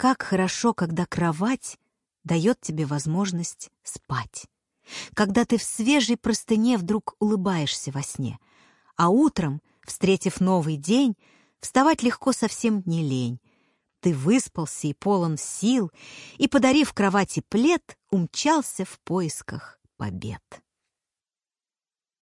Как хорошо, когда кровать дает тебе возможность спать. Когда ты в свежей простыне вдруг улыбаешься во сне, а утром, встретив новый день, вставать легко совсем не лень. Ты выспался и полон сил, и, подарив кровати плед, умчался в поисках побед.